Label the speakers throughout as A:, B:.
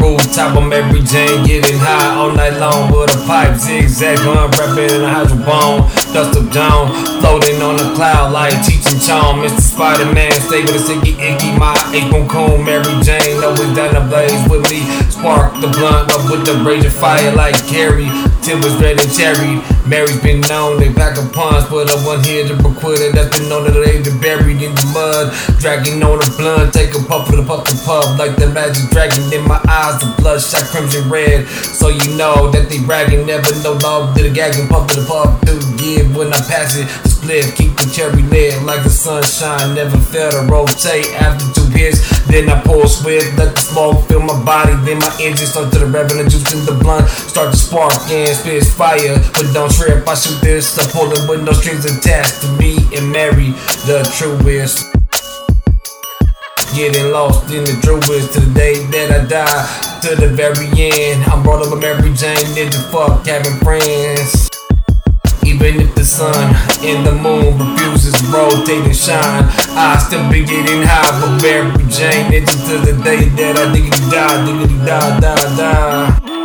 A: rooftop, I'm Mary Jane, getting high all night long with a pipe, zigzag gun, rapping in a hydro bone, dust up down, floating on a cloud like teaching charm. Mr. Spider Man, stay with a sticky icky, my apron coon, Mary Jane, always down the blaze with me. Spark the blunt up with the rage of fire like Gary. Tim was red and cherry. Mary's been known, they pack a punch, but I one here to requit That's been known that they been buried in the mud. Dragging on the blunt, take a puff of the puff the puff, like the magic dragon in my eyes, the blood shot crimson red. So you know that they bragging, never know love to the gagging, puff to the puff to give when I pass it. Split, keep the cherry lit like the sunshine, never fail to rotate after two Then I pour swift, let the smoke fill my body, then my engine start to the revenue juice in the blunt, start to spark and spits fire. But don't trip, I shoot this, I pull it with no strings attached to me and Mary, the truest. Getting lost in the truest to the day that I die. To the very end, I'm brought up with Mary Jane, Did the fuck having friends. Even if the sun and the moon refuses to rotate and shine, I still be getting high with Mary Jane. To the day that I diggity die, diggity die, die, die.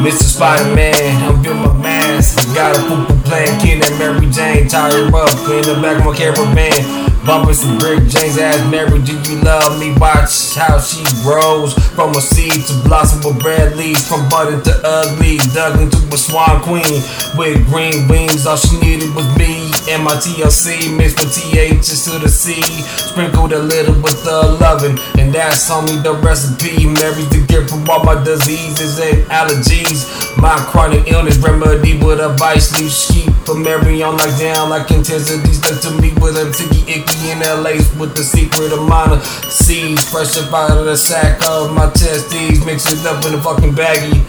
A: Mr. Spider Man, I'm built my mask. Got a poo playing King and Mary Jane, tie her up in the back of my caravan. Bumping some Rick James ass Mary, do you love me? Watch how she grows from a seed to blossom with red leaves, from budding to ugly, dug into a swan queen with green wings. All she needed was me and my TLC mixed with THs to the C, sprinkled a little with the loving, and that's on me the recipe. Mary's the gift from all my diseases and allergies. My chronic illness remedy with a vice leaf sheep for Mary on like down like intensities stuck to me with a ticky icky in LA with the secret of minor seeds. Fresh up out of the sack of my testes. Mix it up in a fucking baggie.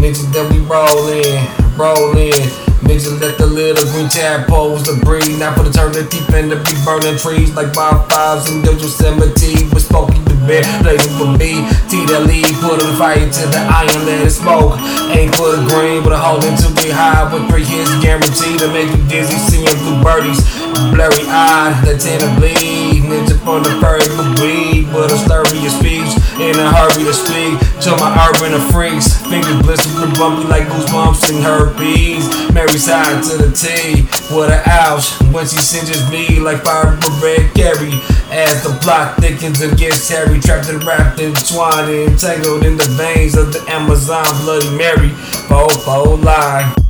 A: Niggas that we roll in, roll in, it, let the little green tadpoles to breathe. Now for the turn the deep and the be burning trees like fives in the Yosemite. With Smokey the Bear, blazing for me. T that lead, put a fire to the iron, let it smoke. Ain't put a green, but a hole into get high. With three hits guaranteed to make you dizzy. Seeing blue birdies, blurry eyed, that tend to bleed. Ninja from the furry weed, but a slurry of speech. In a hurry to speak to my urban of freaks. Fingers blistered, bumpy like goosebumps and herpes. Mary side to the T. What a ouch when she singes me like fire for red Gary. As the plot thickens and gets hairy, trapped and wrapped, and twined and entangled in the veins of the Amazon Bloody Mary. Faux, faux lie.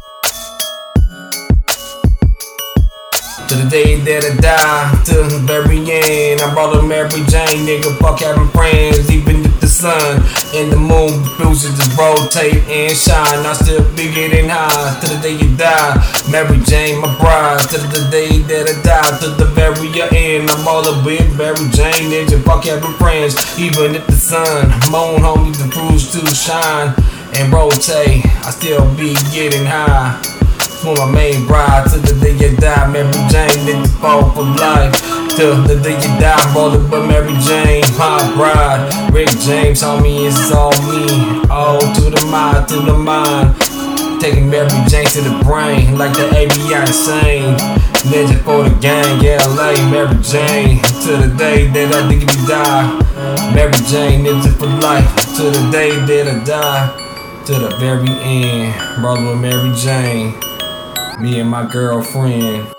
A: To the day that I die, to the very end. I brought a Mary Jane, nigga, fuck having friends. Even if the sun and the moon refuses to rotate and shine, I still be getting high. To the day you die, Mary Jane, my bride. To the day that I die, to the very end. I'm all a big Mary Jane, nigga, fuck having friends. Even if the sun, moon, homie, the proves to shine and rotate, I still be getting high for my main bride till the day you die. Mary Jane, let the fall for life. Till the day you die, rolling but Mary Jane, my bride. Rick James, homie, it's all me. Oh, to the mind, to the mind. Taking Mary Jane to the brain, like the ABI insane. Legend for the gang, yeah, LA, Mary Jane. To the day that I think you die. Mary Jane, ninja for life. To the day that I die. To the very end, brother Mary Jane. Me and my girlfriend.